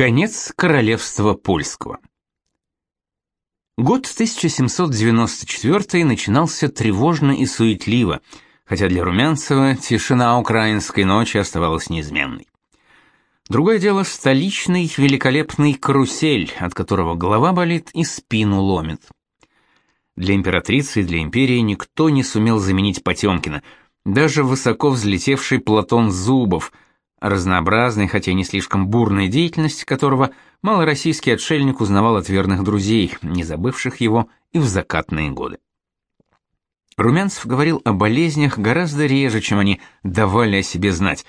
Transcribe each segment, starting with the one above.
Конец королевства польского. Год 1794 начинался тревожно и суетливо, хотя для Румянцева тишина украинской ночи оставалась неизменной. Другое дело столичный великолепный карусель, от которого голова болит и спину ломит. Для императрицы и для империи никто не сумел заменить Потемкина, даже высоко взлетевший Платон Зубов – разнообразной, хотя не слишком бурной деятельности которого малороссийский отшельник узнавал от верных друзей, не забывших его и в закатные годы. Румянцев говорил о болезнях гораздо реже, чем они давали о себе знать.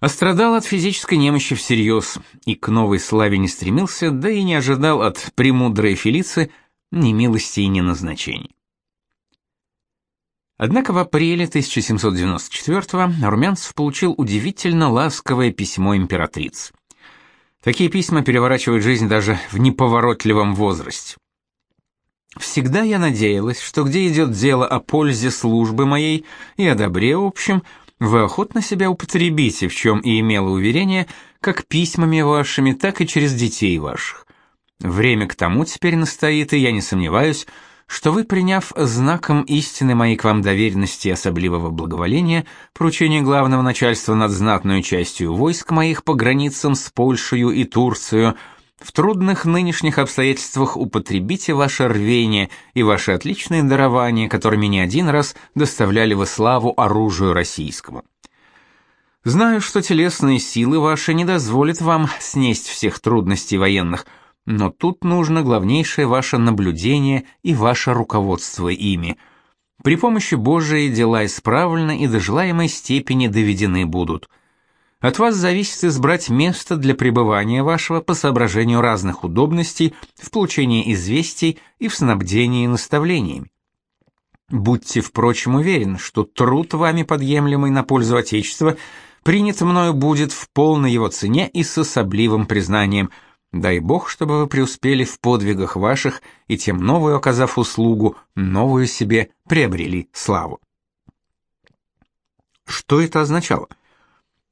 А страдал от физической немощи всерьез, и к новой славе не стремился, да и не ожидал от премудрой Фелицы ни милости и ни назначений. Однако в апреле 1794-го Румянцев получил удивительно ласковое письмо императрицы. Такие письма переворачивают жизнь даже в неповоротливом возрасте. Всегда я надеялась, что где идет дело о пользе службы моей и о добре общем, вы охотно себя употребите, в чем и имела уверение, как письмами вашими, так и через детей ваших. Время к тому теперь настоит, и я не сомневаюсь, что вы, приняв знаком истины моей к вам доверенности и особливого благоволения, поручение главного начальства над знатной частью войск моих по границам с Польшей и Турцией, в трудных нынешних обстоятельствах употребите ваше рвение и ваши отличные дарования, которыми не один раз доставляли вы славу оружию российскому. Знаю, что телесные силы ваши не дозволят вам снесть всех трудностей военных – но тут нужно главнейшее ваше наблюдение и ваше руководство ими. При помощи Божией дела исправлены и до желаемой степени доведены будут. От вас зависит избрать место для пребывания вашего по соображению разных удобностей в получении известий и в снабдении наставлениями. Будьте, впрочем, уверены, что труд вами подъемлемый на пользу Отечества принят мною будет в полной его цене и с особливым признанием – Дай Бог, чтобы вы преуспели в подвигах ваших и тем новую оказав услугу, новую себе приобрели славу. Что это означало?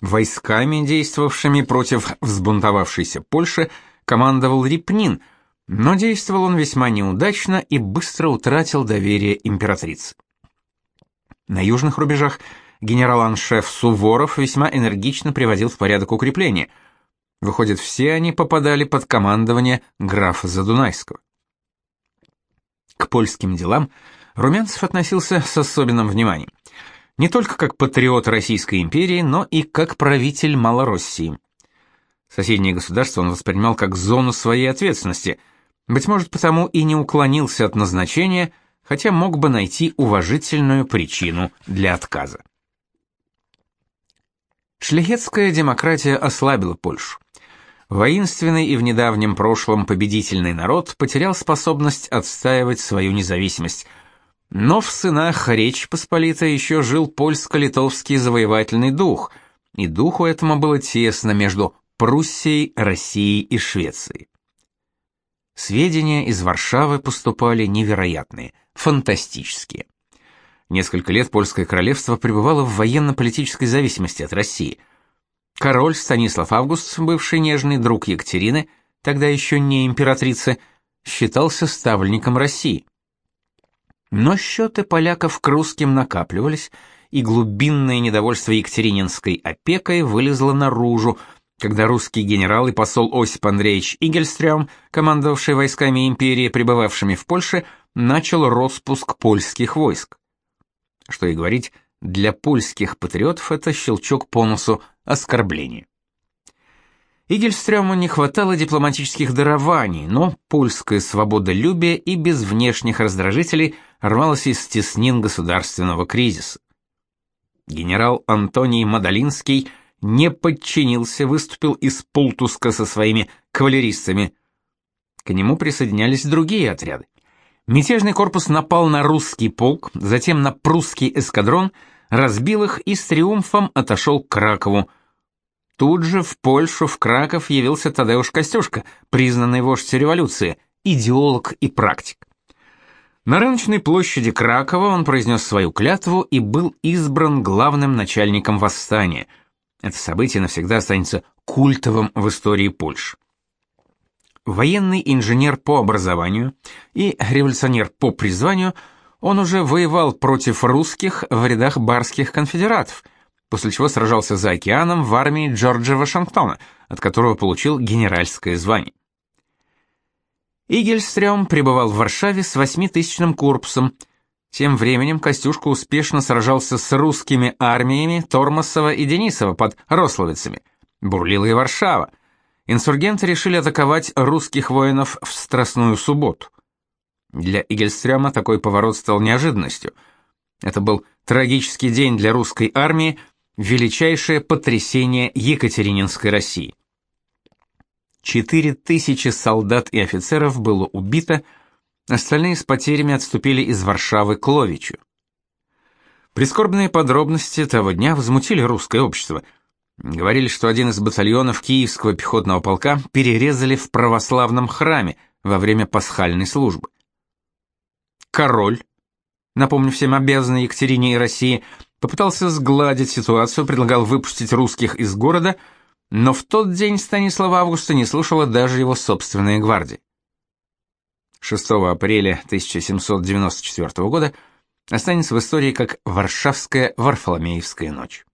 Войсками, действовавшими против взбунтовавшейся Польши, командовал Репнин, но действовал он весьма неудачно и быстро утратил доверие императрицы. На южных рубежах генерал-аншеф Суворов весьма энергично приводил в порядок укрепления – Выходит, все они попадали под командование графа Задунайского. К польским делам Румянцев относился с особенным вниманием. Не только как патриот Российской империи, но и как правитель Малороссии. Соседние государства он воспринимал как зону своей ответственности, быть может, потому и не уклонился от назначения, хотя мог бы найти уважительную причину для отказа. Шляхетская демократия ослабила Польшу. Воинственный и в недавнем прошлом победительный народ потерял способность отстаивать свою независимость. Но в сынах Речь Посполитой еще жил польско-литовский завоевательный дух, и духу этому было тесно между Пруссией, Россией и Швецией. Сведения из Варшавы поступали невероятные, фантастические. Несколько лет польское королевство пребывало в военно-политической зависимости от России – Король Станислав Август, бывший нежный друг Екатерины, тогда еще не императрицы, считался ставленником России. Но счеты поляков к русским накапливались, и глубинное недовольство Екатерининской опекой вылезло наружу, когда русский генерал и посол Осип Андреевич Игельстрём, командовавший войсками империи, пребывавшими в Польше, начал распуск польских войск. Что и говорить, для польских патриотов это щелчок по носу оскорбление. Игельстрёму не хватало дипломатических дарований, но польское свободолюбие и без внешних раздражителей рвалось из теснин государственного кризиса. Генерал Антоний Мадалинский не подчинился, выступил из Пултуска со своими кавалеристами. К нему присоединялись другие отряды. Мятежный корпус напал на русский полк, затем на прусский эскадрон, разбил их и с триумфом отошел к Кракову. Тут же в Польшу, в Краков явился Тадеуш Костюшка, признанный вождь революции, идеолог и практик. На рыночной площади Кракова он произнес свою клятву и был избран главным начальником восстания. Это событие навсегда останется культовым в истории Польши. Военный инженер по образованию и революционер по призванию, он уже воевал против русских в рядах барских конфедератов, после чего сражался за океаном в армии Джорджа Вашингтона, от которого получил генеральское звание. Игельстрём пребывал в Варшаве с восьмитысячным корпусом. Тем временем Костюшка успешно сражался с русскими армиями Тормосова и Денисова под Рословицами. Бурлила и Варшава. Инсургенты решили атаковать русских воинов в Страстную субботу. Для Игельстрёма такой поворот стал неожиданностью. Это был трагический день для русской армии, величайшее потрясение Екатерининской России. Четыре тысячи солдат и офицеров было убито, остальные с потерями отступили из Варшавы к Ловичу. Прискорбные подробности того дня возмутили русское общество. Говорили, что один из батальонов Киевского пехотного полка перерезали в православном храме во время пасхальной службы. Король, напомню всем обязанный Екатерине и России, попытался сгладить ситуацию, предлагал выпустить русских из города – но в тот день Станислава Августа не слушала даже его собственная гвардия. 6 апреля 1794 года останется в истории как Варшавская Варфоломеевская ночь.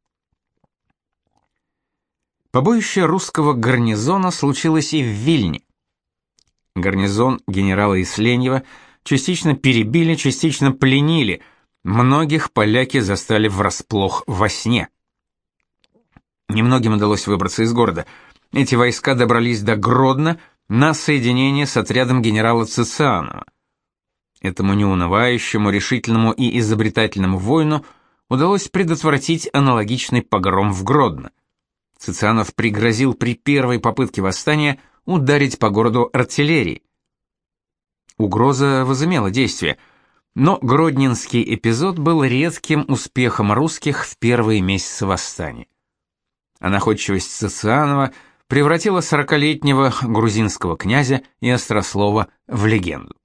Побоище русского гарнизона случилось и в Вильне. Гарнизон генерала Исленьева частично перебили, частично пленили. Многих поляки застали врасплох во сне. Немногим удалось выбраться из города. Эти войска добрались до Гродно на соединение с отрядом генерала Цицианова. Этому неунывающему, решительному и изобретательному воину удалось предотвратить аналогичный погром в Гродно. Цицианов пригрозил при первой попытке восстания ударить по городу артиллерией. Угроза возымела действие, но Гродненский эпизод был редким успехом русских в первые месяцы восстания а находчивость Социанова превратила сорокалетнего грузинского князя и острослова в легенду.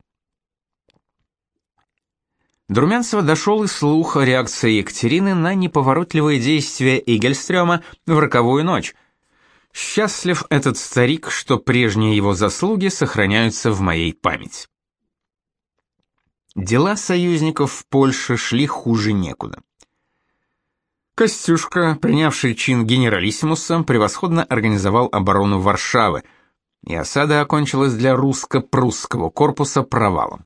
До Румянцева дошел и слух о реакции Екатерины на неповоротливые действия Игельстрёма в роковую ночь. Счастлив этот старик, что прежние его заслуги сохраняются в моей памяти. Дела союзников в Польше шли хуже некуда. Костюшка, принявший чин генералиссимуса, превосходно организовал оборону Варшавы, и осада окончилась для русско-прусского корпуса провалом.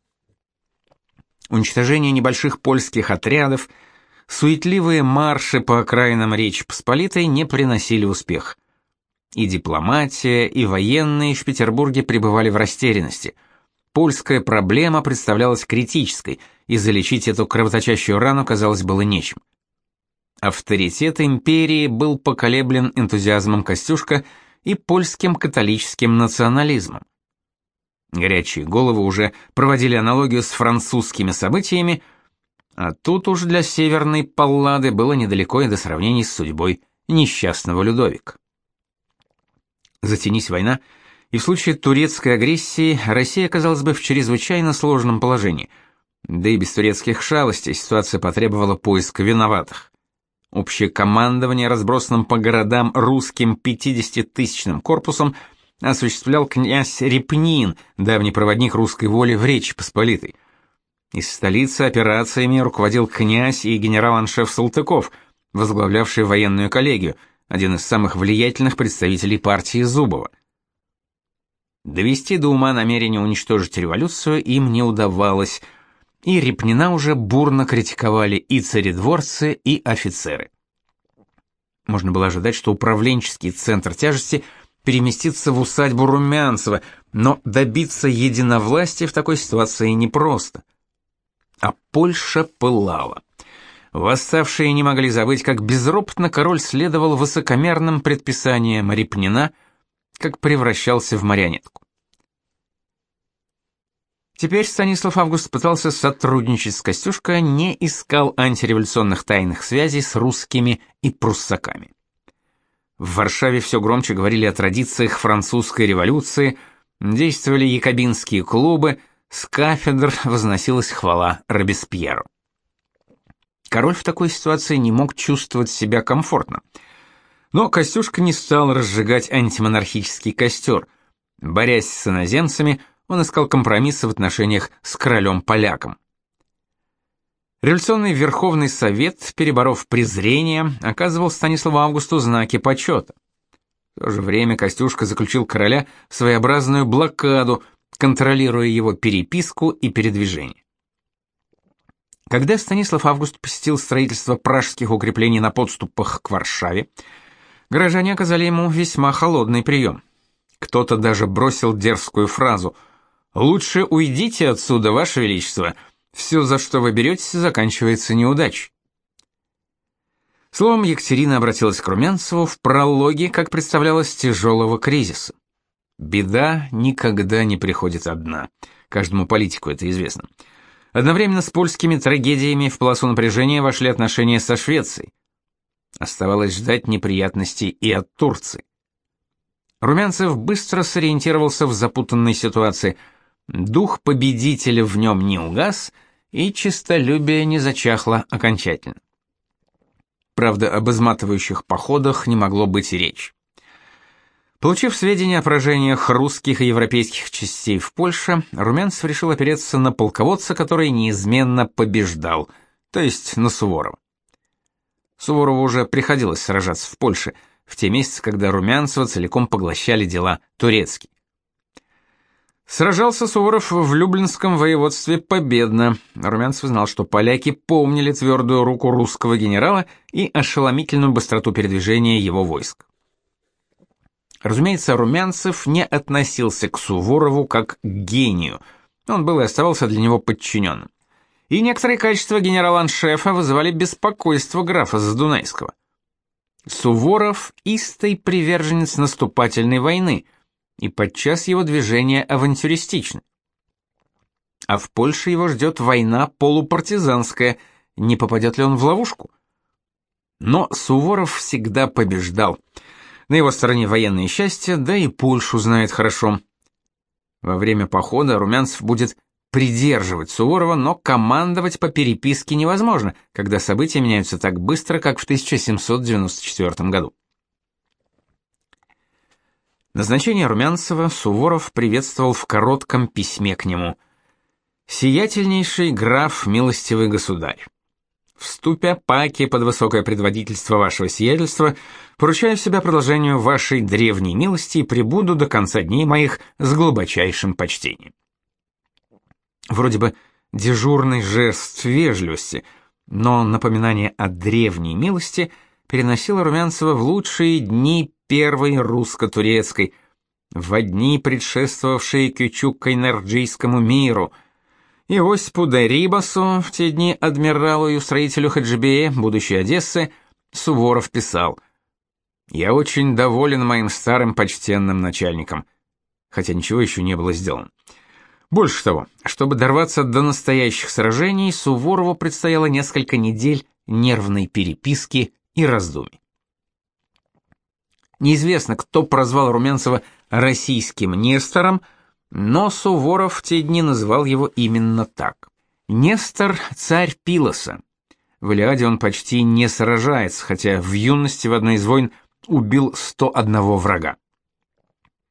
Уничтожение небольших польских отрядов, суетливые марши по окраинам Речи Посполитой не приносили успех. И дипломатия, и военные в Петербурге пребывали в растерянности. Польская проблема представлялась критической, и залечить эту кровоточащую рану казалось было нечем. Авторитет империи был поколеблен энтузиазмом Костюшка и польским католическим национализмом. Горячие головы уже проводили аналогию с французскими событиями, а тут уж для северной Паллады было недалеко и до сравнений с судьбой несчастного Людовика. Затянись война, и в случае турецкой агрессии Россия оказалась бы в чрезвычайно сложном положении. Да и без турецких шалостей ситуация потребовала поиска виноватых. Общее командование, разбросанным по городам русским 50-тысячным корпусом, осуществлял князь Репнин, давний проводник русской воли в Речи Посполитой. Из столицы операциями руководил князь и генерал-аншеф Салтыков, возглавлявший военную коллегию, один из самых влиятельных представителей партии Зубова. Довести до ума намерение уничтожить революцию им не удавалось – и Репнина уже бурно критиковали и царедворцы, и офицеры. Можно было ожидать, что управленческий центр тяжести переместится в усадьбу Румянцева, но добиться единовластия в такой ситуации непросто. А Польша пылала. Восставшие не могли забыть, как безропотно король следовал высокомерным предписаниям Репнина, как превращался в марионетку. Теперь Станислав Август пытался сотрудничать с Костюшко, не искал антиреволюционных тайных связей с русскими и пруссаками. В Варшаве все громче говорили о традициях французской революции, действовали якобинские клубы, с кафедр возносилась хвала Робеспьеру. Король в такой ситуации не мог чувствовать себя комфортно. Но Костюшка не стал разжигать антимонархический костер – Борясь с иноземцами, он искал компромиссы в отношениях с королем-поляком. Революционный Верховный Совет, переборов презрение, оказывал Станиславу Августу знаки почета. В то же время Костюшка заключил короля в своеобразную блокаду, контролируя его переписку и передвижение. Когда Станислав Август посетил строительство пражских укреплений на подступах к Варшаве, горожане оказали ему весьма холодный прием. Кто-то даже бросил дерзкую фразу «Лучше уйдите отсюда, Ваше Величество», все, за что вы беретесь, заканчивается неудачей. Словом, Екатерина обратилась к Румянцеву в прологе, как представлялось, тяжелого кризиса. Беда никогда не приходит одна. Каждому политику это известно. Одновременно с польскими трагедиями в полосу напряжения вошли отношения со Швецией. Оставалось ждать неприятностей и от Турции. Румянцев быстро сориентировался в запутанной ситуации – Дух победителя в нем не угас, и честолюбие не зачахло окончательно. Правда, об изматывающих походах не могло быть и речи. Получив сведения о поражениях русских и европейских частей в Польше, Румянцев решил опереться на полководца, который неизменно побеждал, то есть на Суворова. Суворову уже приходилось сражаться в Польше, в те месяцы, когда Румянцева целиком поглощали дела турецкие. Сражался Суворов в Люблинском воеводстве победно. Румянцев знал, что поляки помнили твердую руку русского генерала и ошеломительную быстроту передвижения его войск. Разумеется, Румянцев не относился к Суворову как к гению. Он был и оставался для него подчиненным. И некоторые качества генерала-аншефа вызывали беспокойство графа Задунайского. Суворов – истый приверженец наступательной войны – и подчас его движения авантюристичны. А в Польше его ждет война полупартизанская, не попадет ли он в ловушку? Но Суворов всегда побеждал. На его стороне военное счастье, да и Польшу знает хорошо. Во время похода Румянцев будет придерживать Суворова, но командовать по переписке невозможно, когда события меняются так быстро, как в 1794 году. Назначение Румянцева Суворов приветствовал в коротком письме к нему. «Сиятельнейший граф, милостивый государь, вступя паки под высокое предводительство вашего сиятельства, поручаю себя продолжению вашей древней милости и пребуду до конца дней моих с глубочайшим почтением». Вроде бы дежурный жест вежливости, но напоминание о древней милости переносило Румянцева в лучшие дни первой русско-турецкой, в дни, предшествовавшие Кючук-Кайнерджийскому миру. И Осипу Дарибасу, в те дни адмиралу и устроителю Хаджибее, будущей Одессы, Суворов писал «Я очень доволен моим старым почтенным начальником», хотя ничего еще не было сделано. Больше того, чтобы дорваться до настоящих сражений, Суворову предстояло несколько недель нервной переписки и раздумий. Неизвестно, кто прозвал Румянцева российским Нестором, но Суворов в те дни называл его именно так. Нестор – царь Пилоса. В Илиаде он почти не сражается, хотя в юности в одной из войн убил 101 врага.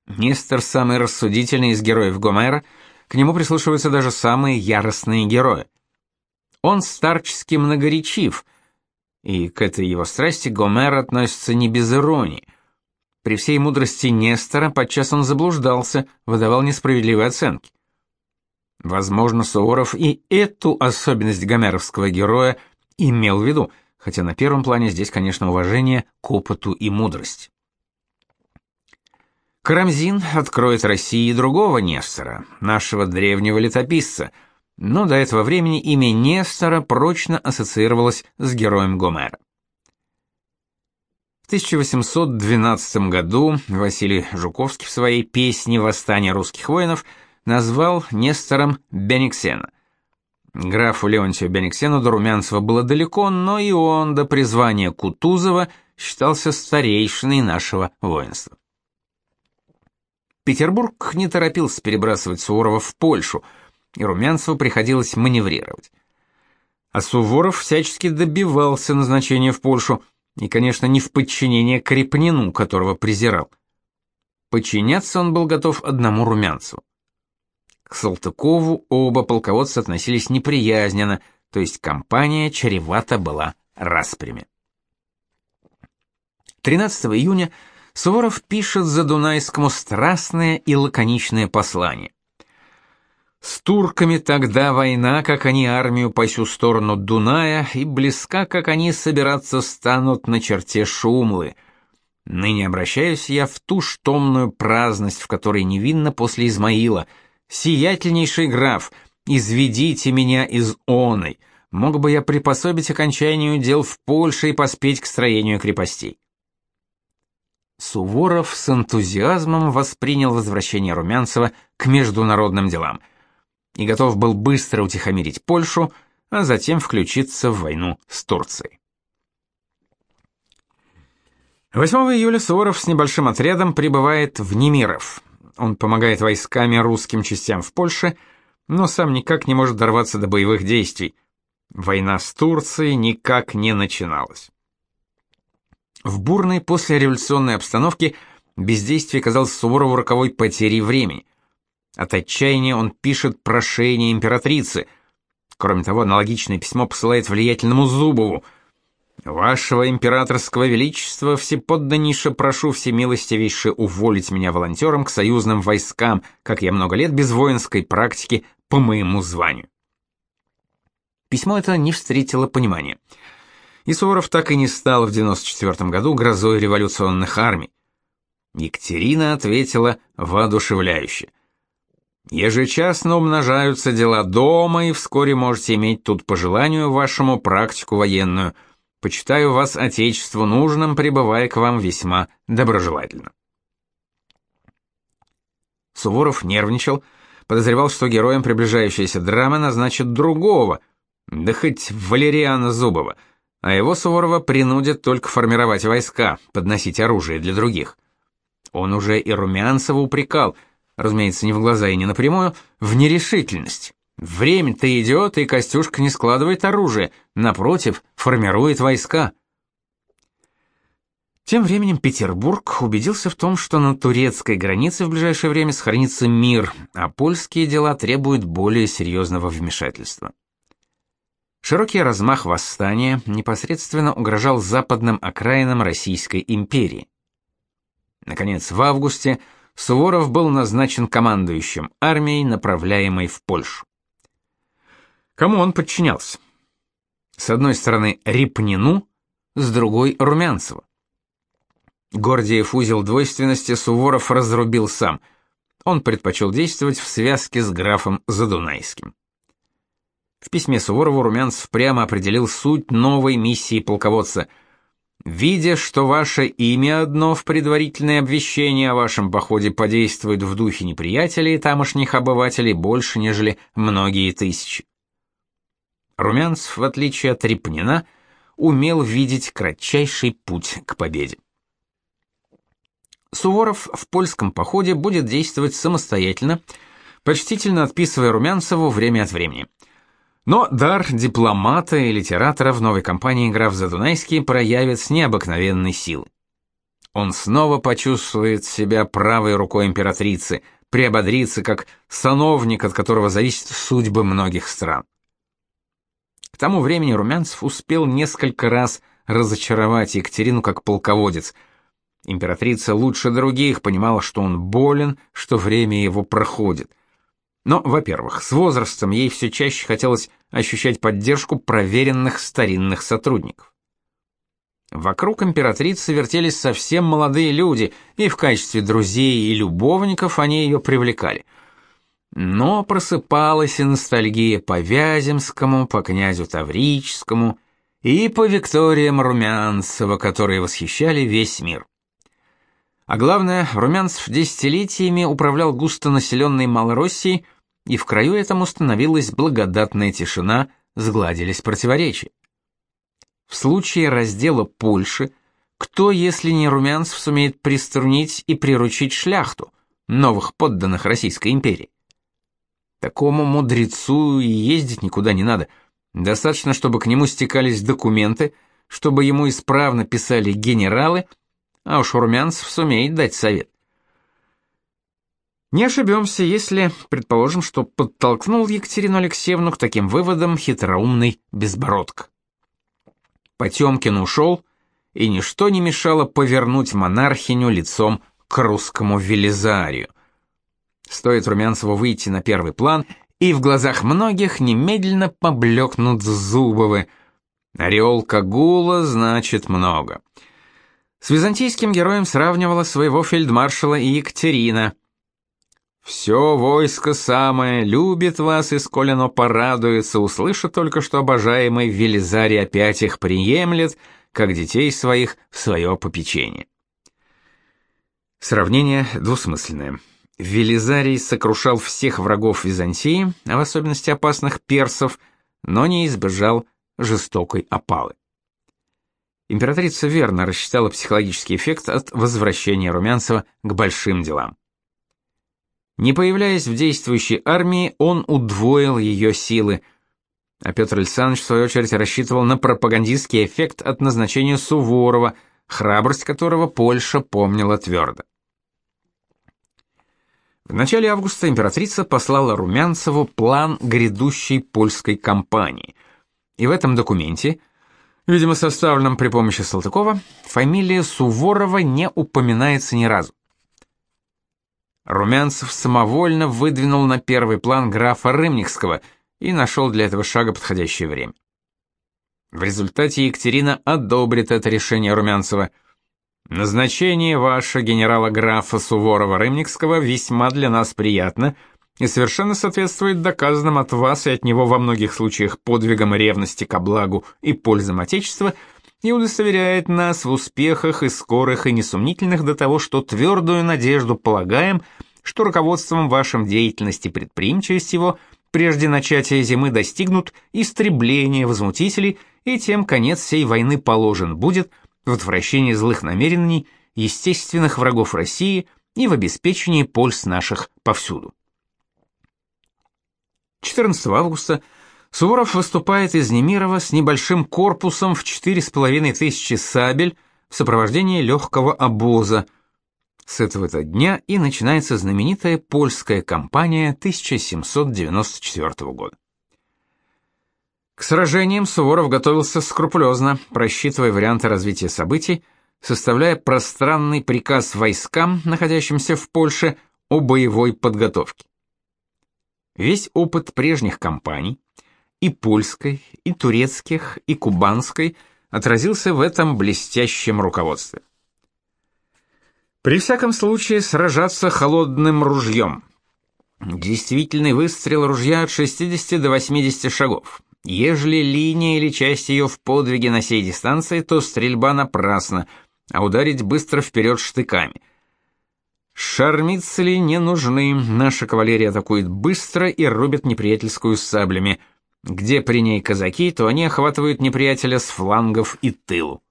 Нестор – самый рассудительный из героев Гомера, к нему прислушиваются даже самые яростные герои. Он старчески многоречив, и к этой его страсти Гомер относится не без иронии – при всей мудрости Нестора подчас он заблуждался, выдавал несправедливые оценки. Возможно, Суворов и эту особенность гомеровского героя имел в виду, хотя на первом плане здесь, конечно, уважение к опыту и мудрости. Карамзин откроет России другого Нестора, нашего древнего летописца, но до этого времени имя Нестора прочно ассоциировалось с героем Гомера. 1812 году Василий Жуковский в своей песне «Восстание русских воинов» назвал Нестором Бениксена. Графу Леонтию Бениксену до Румянцева было далеко, но и он до призвания Кутузова считался старейшиной нашего воинства. Петербург не торопился перебрасывать Суворова в Польшу, и Румянцеву приходилось маневрировать. А Суворов всячески добивался назначения в Польшу – и, конечно, не в подчинение Крепнину, которого презирал. Подчиняться он был готов одному Румянцеву. К Салтыкову оба полководца относились неприязненно, то есть компания чревата была распрями. 13 июня Суворов пишет за Дунайскому страстное и лаконичное послание. С турками тогда война, как они армию по сю сторону Дуная, и близка, как они собираться станут на черте Шумлы. Ныне обращаюсь я в ту штомную праздность, в которой невинно после Измаила. Сиятельнейший граф, изведите меня из оной. Мог бы я припособить окончанию дел в Польше и поспеть к строению крепостей. Суворов с энтузиазмом воспринял возвращение Румянцева к международным делам и готов был быстро утихомирить Польшу, а затем включиться в войну с Турцией. 8 июля Суворов с небольшим отрядом прибывает в Немиров. Он помогает войсками русским частям в Польше, но сам никак не может дорваться до боевых действий. Война с Турцией никак не начиналась. В бурной послереволюционной обстановке бездействие казалось Суворову роковой потерей времени. От отчаяния он пишет прошение императрицы. Кроме того, аналогичное письмо посылает влиятельному Зубову. «Вашего императорского величества, всеподданнейше прошу всемилостивейше уволить меня волонтером к союзным войскам, как я много лет без воинской практики по моему званию». Письмо это не встретило понимания и Суворов так и не стал в 94 году грозой революционных армий. Екатерина ответила воодушевляюще. Ежечасно умножаются дела дома, и вскоре можете иметь тут по желанию вашему практику военную. Почитаю вас отечеству нужным, пребывая к вам весьма доброжелательно. Суворов нервничал, подозревал, что героем приближающейся драмы назначат другого, да хоть Валериана Зубова — а его Суворова принудят только формировать войска, подносить оружие для других. Он уже и Румянцева упрекал, разумеется, не в глаза и не напрямую, в нерешительность. Время-то идет, и Костюшка не складывает оружие, напротив, формирует войска. Тем временем Петербург убедился в том, что на турецкой границе в ближайшее время сохранится мир, а польские дела требуют более серьезного вмешательства. Широкий размах восстания непосредственно угрожал западным окраинам Российской империи. Наконец, в августе Суворов был назначен командующим армией, направляемой в Польшу. Кому он подчинялся? С одной стороны Репнину, с другой Румянцева. Гордиев узел двойственности Суворов разрубил сам. Он предпочел действовать в связке с графом Задунайским. В письме Суворову Румянцев прямо определил суть новой миссии полководца. «Видя, что ваше имя одно в предварительное обвещение о вашем походе подействует в духе неприятелей тамошних обывателей больше, нежели многие тысячи». Румянцев, в отличие от Репнина, умел видеть кратчайший путь к победе. Суворов в польском походе будет действовать самостоятельно, почтительно отписывая Румянцеву время от времени – но дар дипломата и литератора в новой компании граф Задунайский проявит с необыкновенной силой. Он снова почувствует себя правой рукой императрицы, приободрится как сановник, от которого зависит судьба многих стран. К тому времени Румянцев успел несколько раз разочаровать Екатерину как полководец. Императрица лучше других понимала, что он болен, что время его проходит. Но, во-первых, с возрастом ей все чаще хотелось ощущать поддержку проверенных старинных сотрудников. Вокруг императрицы вертелись совсем молодые люди, и в качестве друзей и любовников они ее привлекали. Но просыпалась и ностальгия по Вяземскому, по князю Таврическому и по Викториям Румянцева, которые восхищали весь мир. А главное, Румянцев десятилетиями управлял густонаселенной Малороссией, и в краю этом установилась благодатная тишина, сгладились противоречия. В случае раздела Польши, кто, если не Румянцев, сумеет приструнить и приручить шляхту, новых подданных Российской империи? Такому мудрецу и ездить никуда не надо. Достаточно, чтобы к нему стекались документы, чтобы ему исправно писали генералы – а уж Румянцев сумеет дать совет. Не ошибемся, если предположим, что подтолкнул Екатерину Алексеевну к таким выводам хитроумный Безбородко. Потемкин ушел, и ничто не мешало повернуть монархиню лицом к русскому Велизарию. Стоит Румянцеву выйти на первый план, и в глазах многих немедленно поблекнут Зубовы. Ореол Кагула значит много. С византийским героем сравнивала своего фельдмаршала и Екатерина. «Все войско самое любит вас, и сколь оно порадуется, услышит только, что обожаемый Велизарий опять их приемлет, как детей своих в свое попечение». Сравнение двусмысленное. Велизарий сокрушал всех врагов Византии, а в особенности опасных персов, но не избежал жестокой опалы. Императрица верно рассчитала психологический эффект от возвращения Румянцева к большим делам. Не появляясь в действующей армии, он удвоил ее силы, а Петр Александрович в свою очередь рассчитывал на пропагандистский эффект от назначения Суворова, храбрость которого Польша помнила твердо. В начале августа императрица послала Румянцеву план грядущей польской кампании. И в этом документе, видимо, составленном при помощи Салтыкова, фамилия Суворова не упоминается ни разу. Румянцев самовольно выдвинул на первый план графа Рымникского и нашел для этого шага подходящее время. В результате Екатерина одобрит это решение Румянцева – Назначение ваше генерала-графа Суворова-Рымникского весьма для нас приятно и совершенно соответствует доказанным от вас и от него во многих случаях подвигам ревности ко благу и пользам Отечества и удостоверяет нас в успехах и скорых и несомнительных до того, что твердую надежду полагаем, что руководством вашим деятельности предприимчивость его прежде начатия зимы достигнут истребления возмутителей, и тем конец всей войны положен будет – в отвращении злых намерений, естественных врагов России и в обеспечении польз наших повсюду. 14 августа Суворов выступает из Немирова с небольшим корпусом в 4,5 тысячи сабель в сопровождении легкого обоза. С этого-то дня и начинается знаменитая польская кампания 1794 года. К сражениям Суворов готовился скрупулезно, просчитывая варианты развития событий, составляя пространный приказ войскам, находящимся в Польше, о боевой подготовке. Весь опыт прежних кампаний, и польской, и турецких, и кубанской, отразился в этом блестящем руководстве. При всяком случае сражаться холодным ружьем. Действительный выстрел ружья от 60 до 80 шагов. Ежели линия или часть ее в подвиге на сей дистанции, то стрельба напрасна, а ударить быстро вперед штыками. Шармицели не нужны, наша кавалерия атакует быстро и рубит неприятельскую саблями. Где при ней казаки, то они охватывают неприятеля с флангов и тылу.